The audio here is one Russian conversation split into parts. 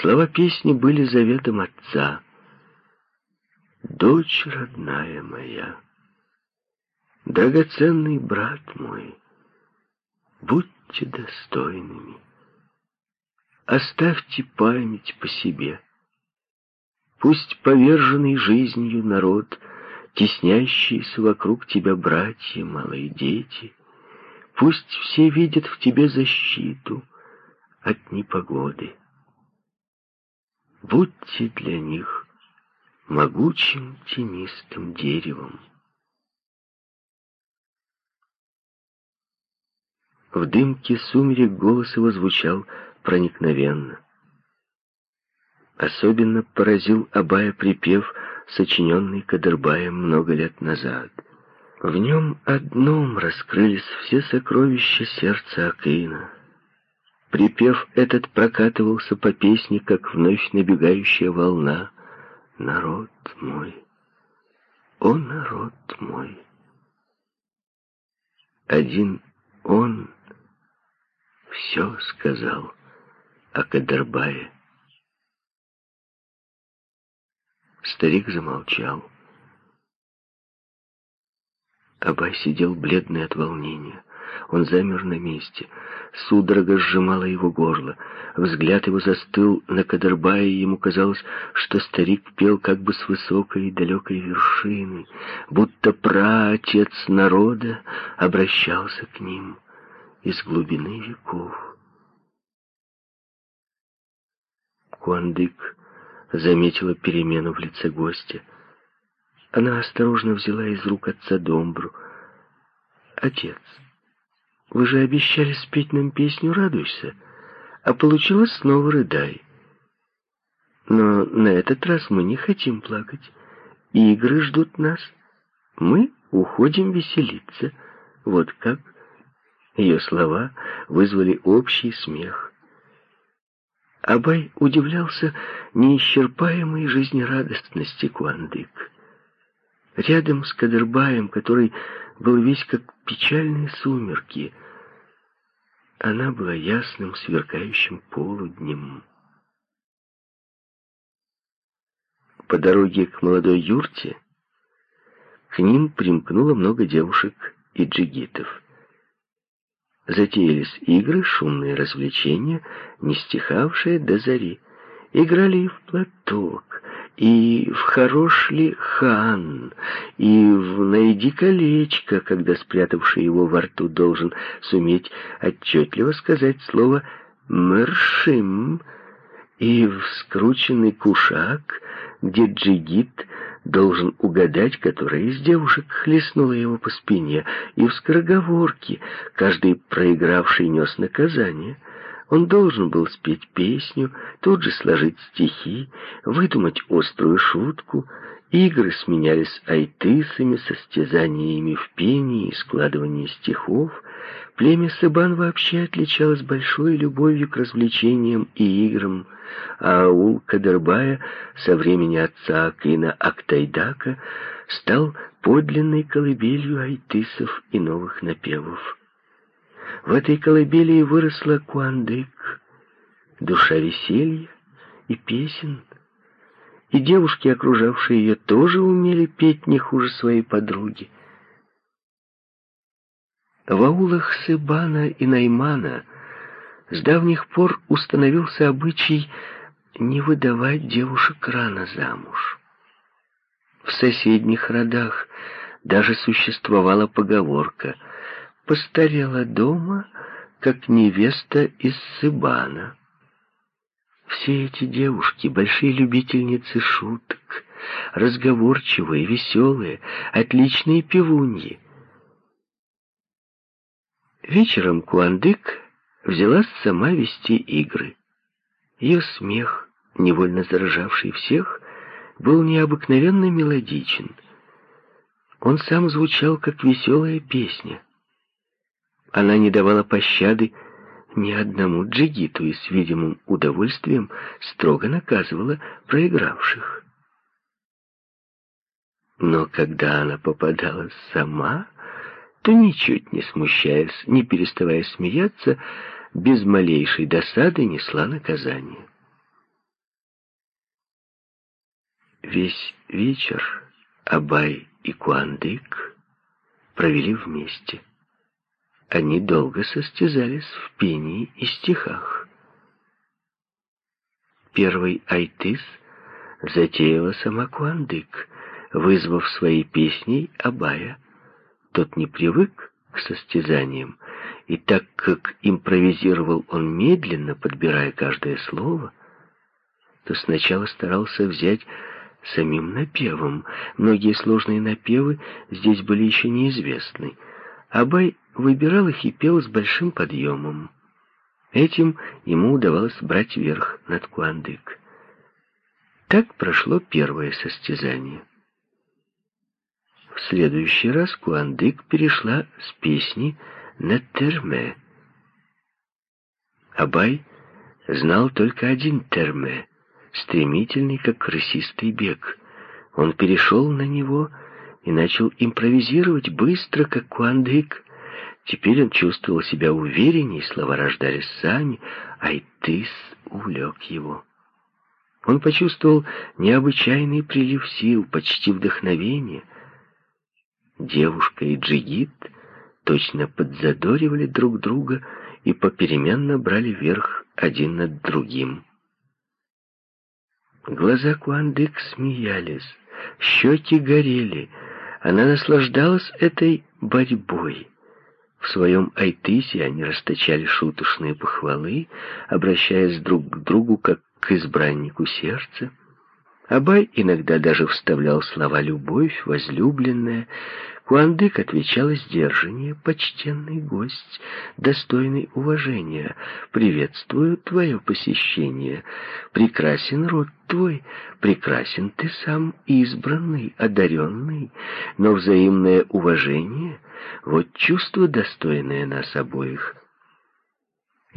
Слова песни были заветом отца. «Дочь родная моя, драгоценный брат мой, будьте достойными, оставьте память по себе». Пусть поверженный жизнью народ, Теснящиеся вокруг тебя братья, малые дети, Пусть все видят в тебе защиту от непогоды. Будьте для них могучим тенистым деревом. В дымке сумерек голос его звучал проникновенно. Особенно поразил Абая припев, сочиненный Кадырбаем много лет назад. В нем одном раскрылись все сокровища сердца Акина. Припев этот прокатывался по песне, как вновь набегающая волна. «Народ мой, о народ мой!» Один он все сказал о Кадырбае. Старик замолчал. Абай сидел бледный от волнения. Он замер на месте. Судорога сжимала его горло. Взгляд его застыл на Кадырбая, и ему казалось, что старик пел как бы с высокой и далекой вершины, будто праотец народа обращался к ним из глубины веков. Куандык заметила перемену в лице гостя. Она осторожно взяла из рук отца домбру. «Отец, вы же обещали спеть нам песню «Радуйся», а получилось снова «Рыдай». Но на этот раз мы не хотим плакать. Игры ждут нас. Мы уходим веселиться. Вот как. Ее слова вызвали общий смех. Абай удивлялся неисчерпаемой жизнерадостности Куандык. Рядом с Кадырбаем, который был весь как печальные сумерки, она была ясным, сверкающим полуднем. По дороге к молодой юрте к ним примкнуло много девушек и джигитов. Затеялись игры, шумные развлечения, не стихавшие до зари. Играли и в платок, и в хорош ли хан, и в найди колечко, когда спрятавший его во рту должен суметь отчетливо сказать слово «мершим», и в скрученный кушак, где джигит должен угадать, которая из девушек хлестнула его по спине, и в скороговорке каждый проигравший нес наказание. Он должен был спеть песню, тут же сложить стихи, выдумать острую шутку. Игры сменялись айтысами, состязаниями в пении и складывании стихов. Племя Сыбан вообще отличалось большой любовью к развлечениям и играм, а аул Кадырбая со времени отца Акина Актайдака стал подлинной колыбелью айтысов и новых напевов. В этой колыбели выросла Куандык, душа веселья и песен. И девушки, окружавшие ее, тоже умели петь не хуже своей подруги. В аулах Сыбана и Наймана – с давних пор установился обычай не выдавать девушек рано замуж. В соседних родах даже существовала поговорка «постарела дома, как невеста из Сыбана». Все эти девушки — большие любительницы шуток, разговорчивые, веселые, отличные певуньи. Вечером Куандык взялась сама вести игры. Ее смех, невольно заражавший всех, был необыкновенно мелодичен. Он сам звучал, как веселая песня. Она не давала пощады ни одному джигиту и с видимым удовольствием строго наказывала проигравших. Но когда она попадалась сама, то, ничуть не смущаясь, не переставая смеяться, без малейшей досады несла наказание. Весь вечер Абай и Куандык провели вместе. Они долго состязались в пении и стихах. Первый айтыс затеяла сама Куандык, вызвав своей песней Абая. Тот не привык к состязаниям, и так как импровизировал он медленно, подбирая каждое слово, то сначала старался взять самим напевом. Многие сложные напевы здесь были еще неизвестны. Абай выбирал и пел с большим подъемом. Этим ему удавалось брать верх над Куандык. Так прошло первое состязание. В следующий раз Куандык перешла с песни на терме. Абай знал только один терме, стремительный, как крысистый бег. Он перешел на него и начал импровизировать быстро, как Куандык. Теперь он чувствовал себя уверенней, слова рождались сами, Айтыс увлек его. Он почувствовал необычайный прилив сил, почти вдохновение. Девушка и джигит точно подзадоривали друг друга и попеременно брали верх один над другим. Глаза Куандык смеялись, щеки горели. Она наслаждалась этой борьбой. В своем айтысе они расточали шуточные похвалы, обращаясь друг к другу, как к избраннику сердца. Абай иногда даже вставлял слова «любовь», «возлюбленная», Куандык отвечала сдержаннее, почтенный гость, достойный уважения. «Приветствую твое посещение. Прекрасен род твой, прекрасен ты сам, избранный, одаренный, но взаимное уважение — вот чувство, достойное нас обоих».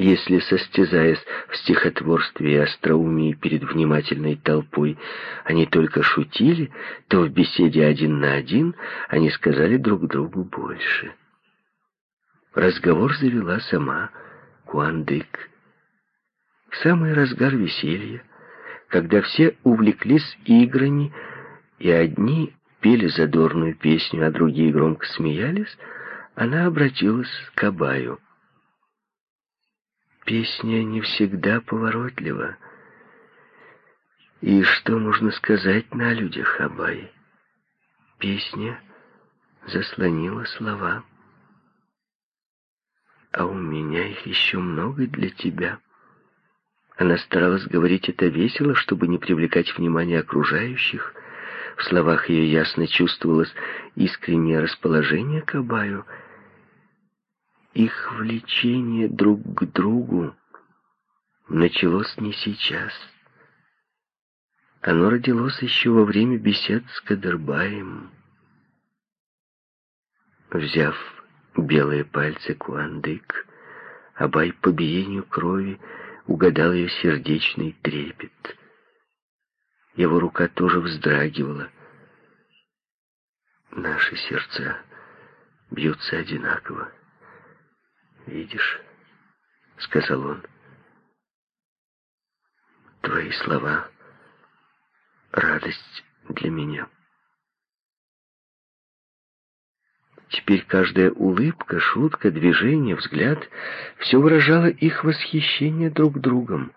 Если, состязаясь в стихотворстве и остроумии перед внимательной толпой, они только шутили, то в беседе один на один они сказали друг другу больше. Разговор завела сама Куандык. В самый разгар веселья, когда все увлеклись играми, и одни пели задорную песню, а другие громко смеялись, она обратилась к Абаю. Песня не всегда поворотлива. И что можно сказать на людях, Абай? Песня заслонила слова. А у меня их еще много для тебя. Она старалась говорить это весело, чтобы не привлекать внимание окружающих. В словах ее ясно чувствовалось искреннее расположение к Абаю — их влечение друг к другу началось не сейчас. Оно родилось еще во время бесед с Кадырбаем. Взяв белые пальцы Куандык, Абай по биению крови угадал ее сердечный трепет. Его рука тоже вздрагивала. Наши сердца бьются одинаково. «Видишь», — сказал он, — «твои слова — радость для меня». Теперь каждая улыбка, шутка, движение, взгляд — все выражало их восхищение друг другом.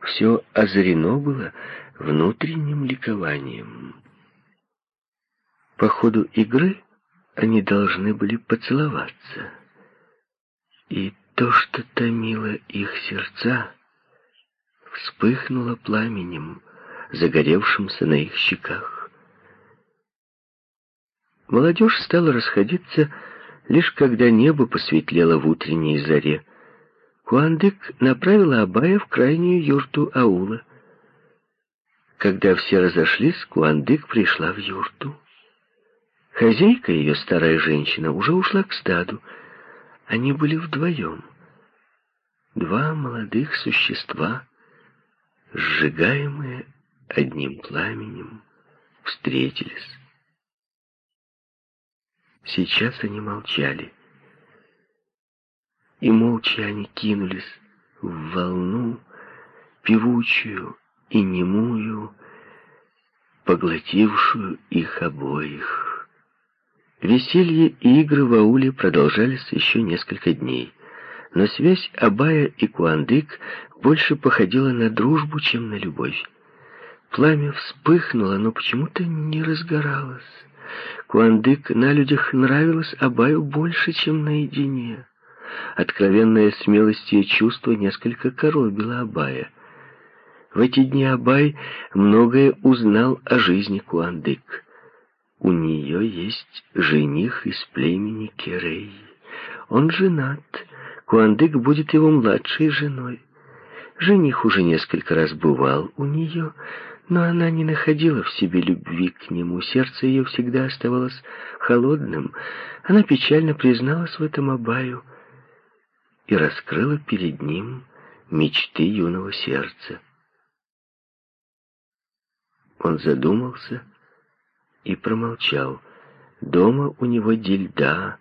Все озарено было внутренним ликованием. По ходу игры они должны были поцеловаться — и то, что томило их сердца, вспыхнуло пламенем, загоревшимся на их щеках. Молодежь стала расходиться, лишь когда небо посветлело в утренней заре. Куандык направила Абая в крайнюю юрту аула. Когда все разошлись, Куандык пришла в юрту. Хозяйка, ее старая женщина, уже ушла к стаду, они были вдвоем. Два молодых существа, сжигаемые одним пламенем, встретились. Сейчас они молчали. И молча они кинулись в волну, певучую и немую, поглотившую их обоих. Веселье и игры в ауле продолжались еще несколько дней, но связь Абая и Куандык больше походила на дружбу, чем на любовь. Пламя вспыхнуло, но почему-то не разгоралось. Куандык на людях нравилось Абаю больше, чем наедине. Откровенная смелость и чувство несколько коробило Абая. В эти дни Абай многое узнал о жизни Куандык. У нее есть жених из племени Керей. Он женат. Куандык будет его младшей женой. Жених уже несколько раз бывал у нее, но она не находила в себе любви к нему. Сердце ее всегда оставалось холодным. Она печально призналась в этом Абаю и раскрыла перед ним мечты юного сердца. Он задумался и промолчал. Дома у него дельда,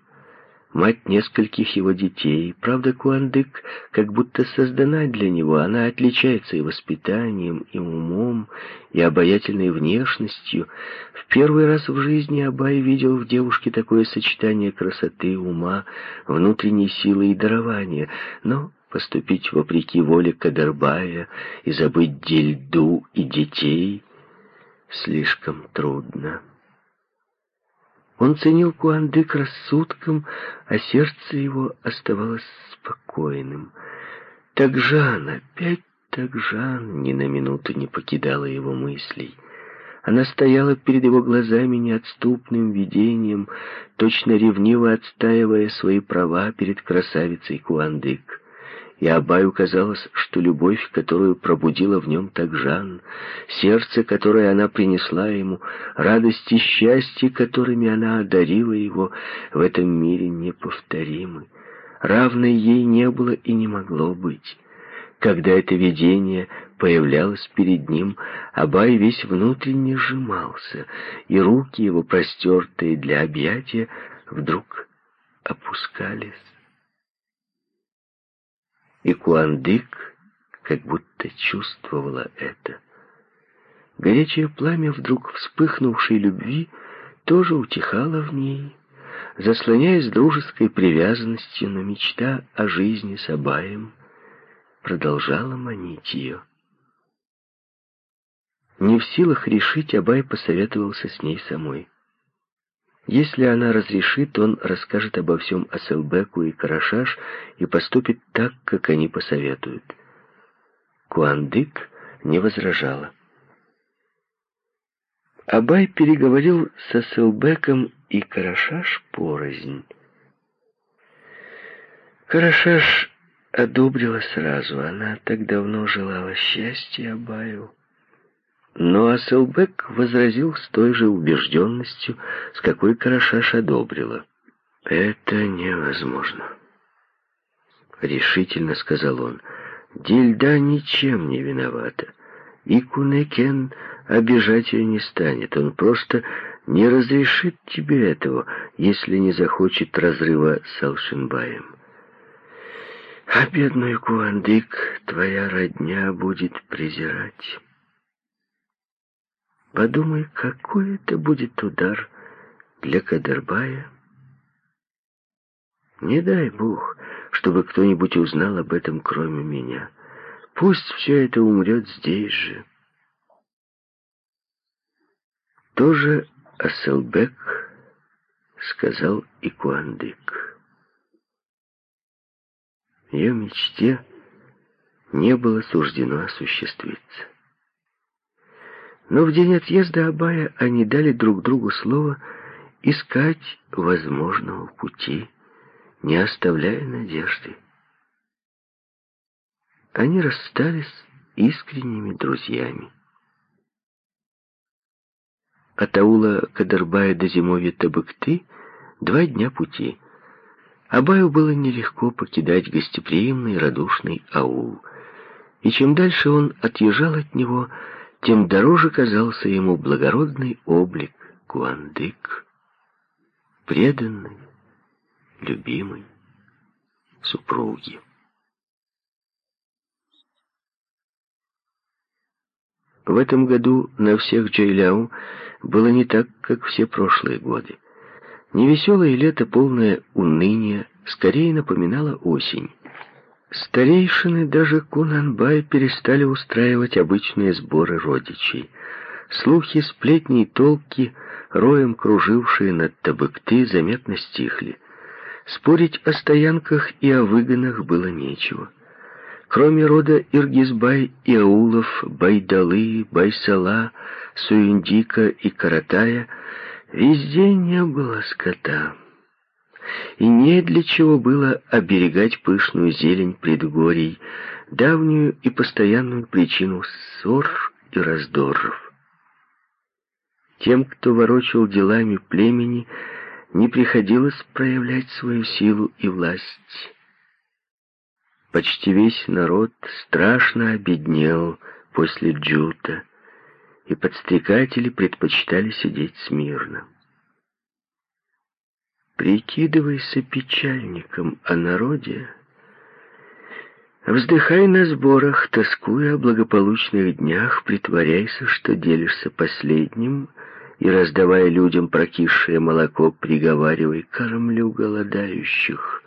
мать нескольких его детей. Правда, Куандык как будто создана для него. Она отличается и воспитанием, и умом, и обаятельной внешностью. В первый раз в жизни Абай видел в девушке такое сочетание красоты, ума, внутренней силы и дарования. Но поступить вопреки воле Кадарбая и забыть дельду и детей слишком трудно. Он ценил Куандык рассудком, а сердце его оставалось спокойным. Такжан, опять Такжан, ни на минуту не покидала его мыслей. Она стояла перед его глазами неотступным видением, точно ревниво отстаивая свои права перед красавицей Куандык и Абаю казалось, что любовь, которую пробудила в нем Такжан, сердце, которое она принесла ему, радость и счастье, которыми она одарила его, в этом мире неповторимы. Равной ей не было и не могло быть. Когда это видение появлялось перед ним, Абай весь внутренне сжимался, и руки его, простертые для объятия, вдруг опускались и Куандык как будто чувствовала это. Горячее пламя вдруг вспыхнувшей любви тоже утихало в ней, заслоняясь дружеской привязанностью, но мечта о жизни с Абаем продолжала манить ее. Не в силах решить, Абай посоветовался с ней самой. Если она разрешит, он расскажет обо всем Аселбеку и Карашаш и поступит так, как они посоветуют. Куандык не возражала. Абай переговорил с Аселбеком и Карашаш порознь. Карашаш одобрила сразу, она так давно желала счастья Абаю. Но Асселбек возразил с той же убежденностью, с какой Карашаш одобрила. «Это невозможно», — решительно сказал он. «Дильда ничем не виновата, и Кунекен обижать ее не станет. Он просто не разрешит тебе этого, если не захочет разрыва с Алшинбаем. А бедную Куандык твоя родня будет презирать». Подумай, какой это будет удар для Кадырбая. Не дай Бог, чтобы кто-нибудь узнал об этом, кроме меня. Пусть все это умрет здесь же. Тоже Аселбек сказал и Куандык. Ее мечте не было суждено осуществиться. Но в день отъезда Абая они дали друг другу слово искать возможного пути, не оставляя надежды. Они расстались искренними друзьями. От аула Кадарбая до зимовья Табыкты два дня пути. Абаю было нелегко покидать гостеприимный радушный аул. И чем дальше он отъезжал от него, тем дороже казался ему благородный облик Куандык, преданный, любимый супруги. В этом году на всех Джейляу было не так, как все прошлые годы. Невеселое лето, полное уныния, скорее напоминало осень. Старейшины, даже Кунанбай, перестали устраивать обычные сборы родичей. Слухи, сплетни и толки, роем кружившие над Табыкты, заметно стихли. Спорить о стоянках и о выгонах было нечего. Кроме рода Иргизбай и аулов Байдалы, Байсала, Суиндика и Каратая, везде не было скота. И не для чего было оберегать пышную зелень предгорий, давнюю и постоянную причину ссор и раздоров. Тем, кто ворочал делами племени, не приходилось проявлять свою силу и власть. Почти весь народ страшно обеднел после джута, и подстрекатели предпочитали сидеть смирно. Прикидывайся печальником о народе, вздыхай на сборах, тоскуя о благополучных днях, притворяйся, что делишься последним, и, раздавая людям прокисшее молоко, приговаривай «кормлю голодающих».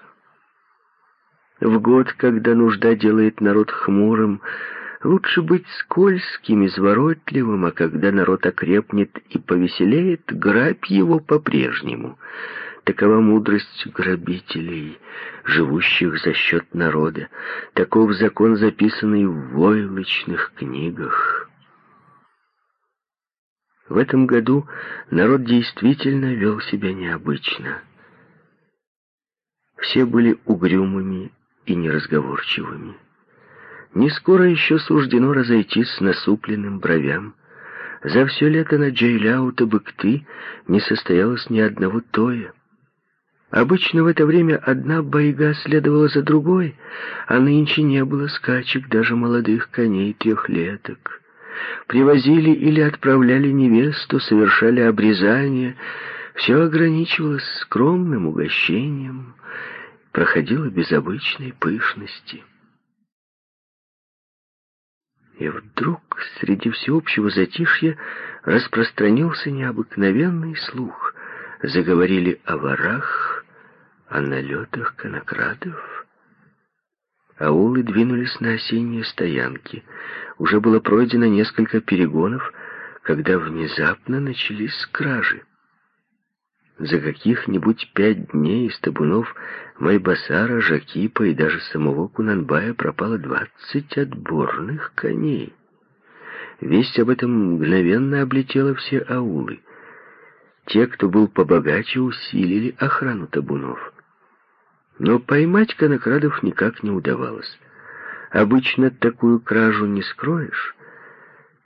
В год, когда нужда делает народ хмурым, лучше быть скользким, изворотливым, а когда народ окрепнет и повеселеет, грабь его по-прежнему — Такова мудрость грабителей, живущих за счет народа. Таков закон, записанный в войлочных книгах. В этом году народ действительно вел себя необычно. Все были угрюмыми и неразговорчивыми. Не скоро еще суждено разойтись с насупленным бровям. За все лето на Джейляута-Быкты не состоялось ни одного тоя. Обычно в это время одна байга следовала за другой, а нынче не было скачек даже молодых коней трехлеток. Привозили или отправляли невесту, совершали обрезание. Все ограничивалось скромным угощением, проходило без обычной пышности. И вдруг среди всеобщего затишья распространился необыкновенный слух. Заговорили о ворах, о налетах конокрадов. Аулы двинулись на осенние стоянки. Уже было пройдено несколько перегонов, когда внезапно начались кражи. За каких-нибудь пять дней из табунов Майбасара, Жакипа и даже самого Кунанбая пропало двадцать отборных коней. Весть об этом мгновенно облетела все аулы. Те, кто был побогаче, усилили охрану табунов. Но поймать конокрадов никак не удавалось. Обычно такую кражу не скроешь.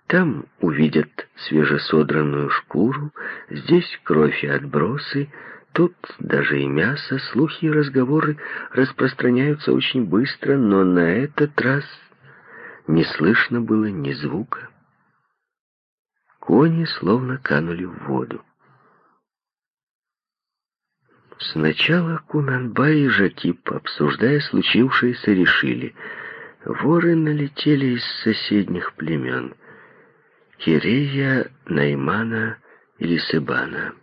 Там увидят свежесодранную шкуру, здесь кровь и отбросы, тут даже и мясо, слухи и разговоры распространяются очень быстро, но на этот раз не слышно было ни звука. Кони словно канули в воду. Сначала Кунанбай и Жакип, обсуждая случившееся, решили, воры налетели из соседних племен. Кирея, Наймана или Себана.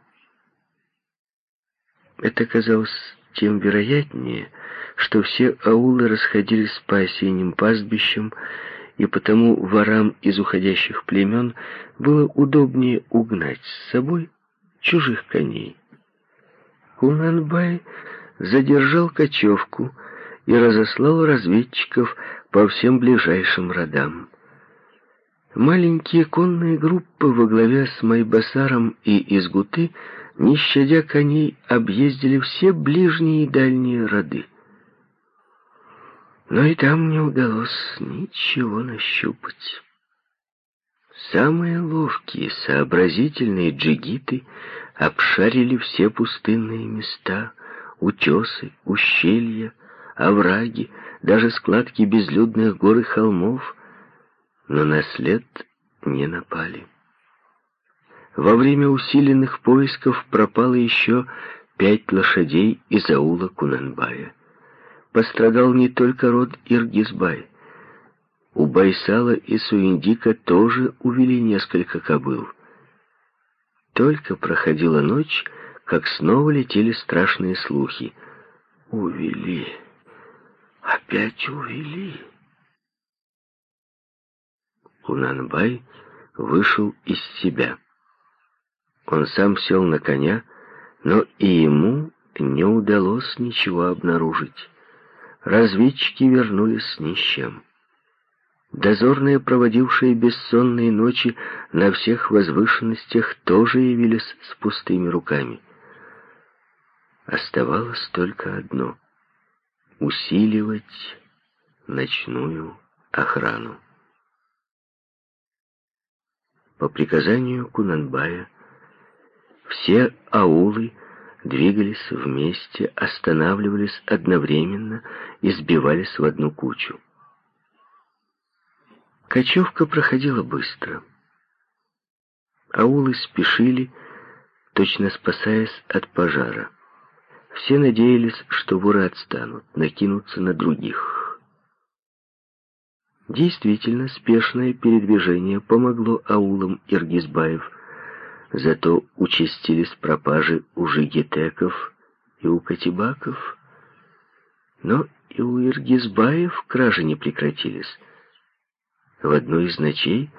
Это казалось тем вероятнее, что все аулы расходились по осенним пастбищам, и потому ворам из уходящих племен было удобнее угнать с собой чужих коней. Кунанбай задержал кочевку и разослал разведчиков по всем ближайшим родам. Маленькие конные группы во главе с Майбасаром и Изгуты, не щадя коней, объездили все ближние и дальние роды. Но и там не удалось ничего нащупать. Самые ловкие, сообразительные джигиты обшарили все пустынные места, утесы, ущелья, овраги, даже складки безлюдных гор и холмов, но на след не напали. Во время усиленных поисков пропало еще пять лошадей из аула Кунанбая. Пострадал не только род Иргизбай. у Байсала и Суиндика тоже увели несколько кобыл. Только проходила ночь, как снова летели страшные слухи. Увели. Опять увели. Кунанбай вышел из себя. Он сам сел на коня, но и ему не удалось ничего обнаружить. Разведчики вернулись ни с чем. Дозорные, проводившие бессонные ночи на всех возвышенностях, тоже явились с пустыми руками. Оставалось только одно — усиливать ночную охрану. По приказанию Кунанбая все аулы двигались вместе, останавливались одновременно и сбивались в одну кучу. Кочевка проходила быстро. Аулы спешили, точно спасаясь от пожара. Все надеялись, что воры отстанут, накинутся на других. Действительно, спешное передвижение помогло аулам Иргизбаев, зато участились пропажи у жигитеков и у катибаков. Но и у Иргизбаев кражи не прекратились. В одну из ночей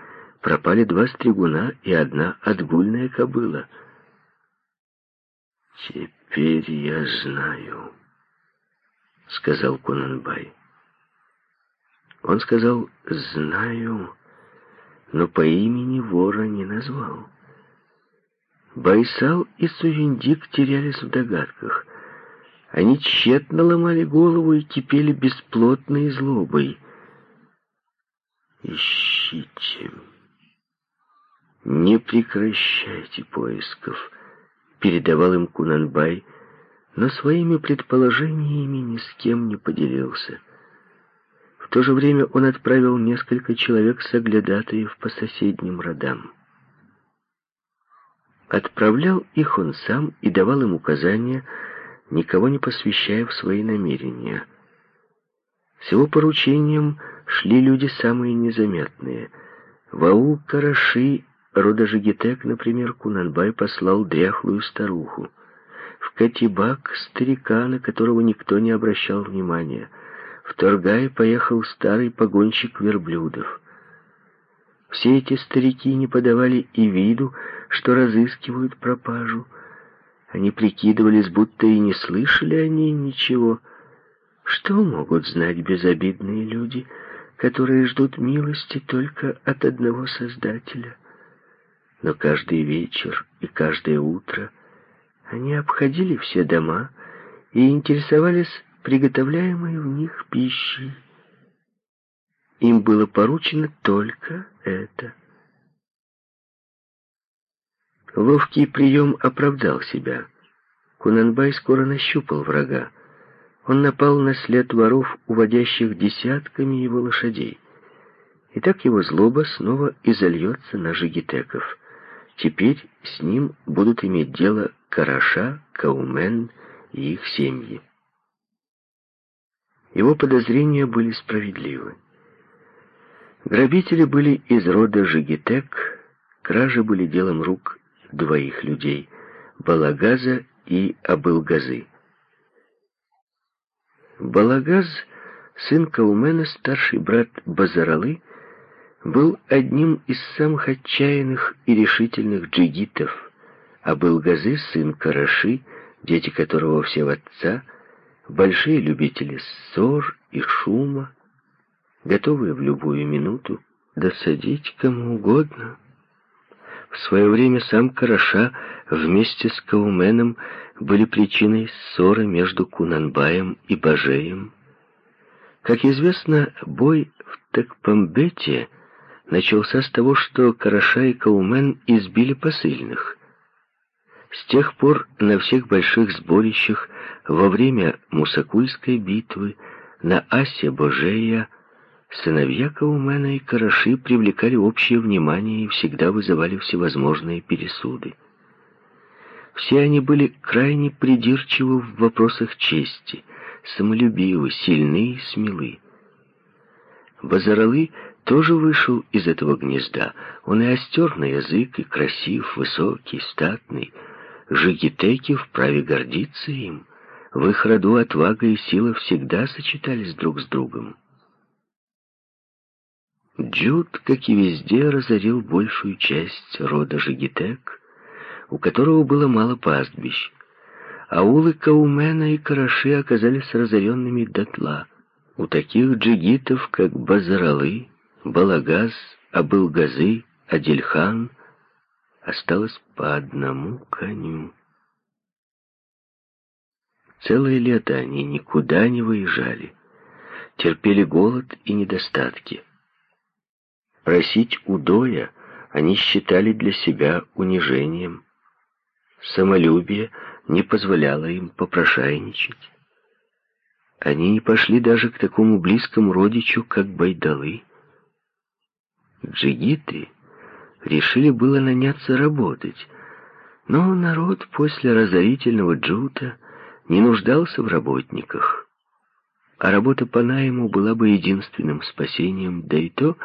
пропали два стригуна и одна отгульная кобыла. «Теперь я знаю», — сказал Кунанбай. Он сказал «знаю», но по имени вора не назвал. Байсал и Суюндик терялись в догадках. Они тщетно ломали голову и кипели бесплотной злобой — Ищите. Не прекращайте поисков, передавал им Кунанбай, но своими предположениями ни с кем не поделился. В то же время он отправил несколько человек соглядатаев по соседним родам. Отправлял их он сам и давал им указания, никого не посвящая в свои намерения. С его поручением шли люди самые незаметные. В аул Караши, рода Жигитек, например, Кунанбай послал дряхлую старуху. В Катибак старика, на которого никто не обращал внимания. В Торгай поехал старый погонщик верблюдов. Все эти старики не подавали и виду, что разыскивают пропажу. Они прикидывались, будто и не слышали они ничего. Что могут знать безобидные люди — которые ждут милости только от одного Создателя. Но каждый вечер и каждое утро они обходили все дома и интересовались приготовляемой в них пищей. Им было поручено только это. Ловкий прием оправдал себя. Кунанбай скоро нащупал врага. Он напал на след воров, уводящих десятками его лошадей. И так его злоба снова изольется на жигитеков. Теперь с ним будут иметь дело Караша, Каумен и их семьи. Его подозрения были справедливы. Грабители были из рода Жигитек, кражи были делом рук двоих людей — Балагаза и Абылгазы. Балагаз, сын Каумена, старший брат Базаралы, был одним из самых отчаянных и решительных джигитов, а Балгазы, сын Караши, дети которого все в отца, большие любители ссор и шума, готовые в любую минуту досадить кому угодно. В свое время сам Караша вместе с Кауменом были причиной ссоры между Кунанбаем и Бажеем. Как известно, бой в Текпамбете начался с того, что Караша и Каумен избили посыльных. С тех пор на всех больших сборищах во время Мусакульской битвы на Асе Божея сыновья Каумена и Караши привлекали общее внимание и всегда вызывали всевозможные пересуды. Все они были крайне придирчивы в вопросах чести, самолюбивы, сильны и смелы. Базаралы тоже вышел из этого гнезда. Он и остер на язык, и красив, высокий, статный. Жигитеки вправе гордиться им. В их роду отвага и сила всегда сочетались друг с другом. Джуд, как и везде, разорил большую часть рода Жигитек, у которого было мало пастбищ. Аулы Каумена и Караши оказались разоренными дотла. У таких джигитов, как Базаралы, Балагаз, Абылгазы, Адельхан, осталось по одному коню. Целое лето они никуда не выезжали, терпели голод и недостатки. Просить удоя они считали для себя унижением. Самолюбие не позволяло им попрошайничать. Они не пошли даже к такому близкому родичу, как Байдалы. Джигиты решили было наняться работать, но народ после разорительного джута не нуждался в работниках а работа по найму была бы единственным спасением, да и то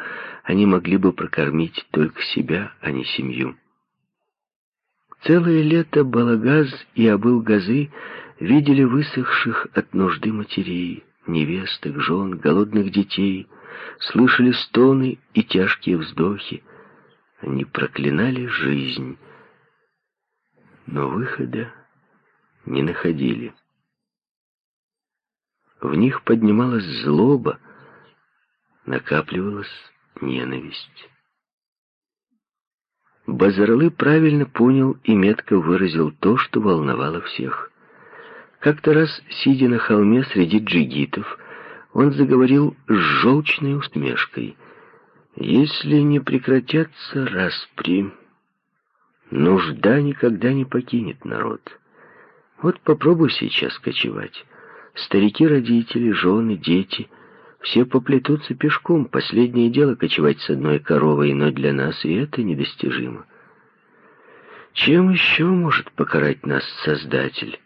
они могли бы прокормить только себя, а не семью. Целое лето Балагаз и Абыл-Газы видели высохших от нужды матерей, невесток, жен, голодных детей, слышали стоны и тяжкие вздохи. Они проклинали жизнь, но выхода не находили. В них поднималась злоба, накапливалась ненависть. Базарлы правильно понял и метко выразил то, что волновало всех. Как-то раз, сидя на холме среди джигитов, он заговорил с желчной усмешкой. «Если не прекратятся распри, нужда никогда не покинет народ. Вот попробуй сейчас кочевать». Старики-родители, жены, дети — все поплетутся пешком. Последнее дело — кочевать с одной коровой, но для нас и это недостижимо. Чем еще может покарать нас Создатель?